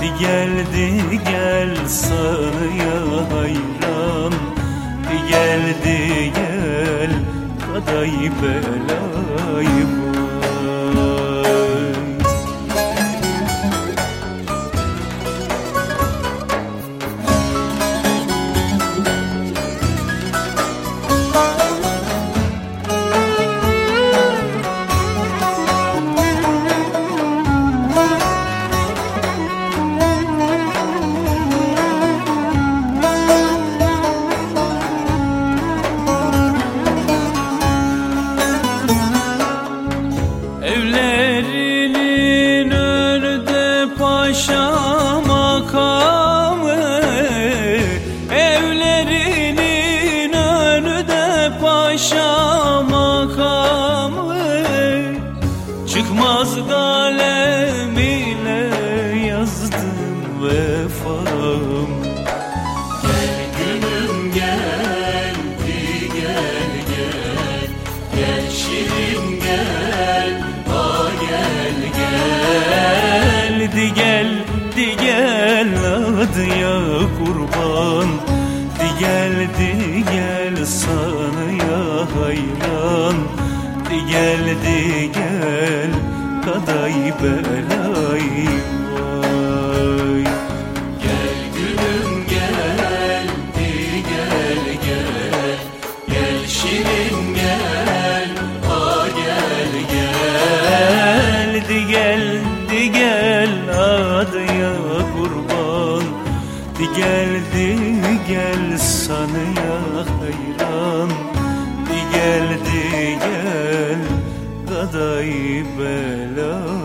Di geldi gel sanıya hayran. Di geldi gel kaday belayı paşa makamı Evlerinin önünde paşa makamı Çıkmaz kalem ile yazdım vefam. Gel gülüm gel gel. Gel Gel şirin gel ha gel adı ya kurban Di gel sana ya hayran. Di geldi gel kaday belayı vay. Gel gülüm gel gel gel. Gel şirin gel ha gel gel. Geldi gel adı ya kurban Di geldi gel sana ya hayran. Di geldi gel kaday belayım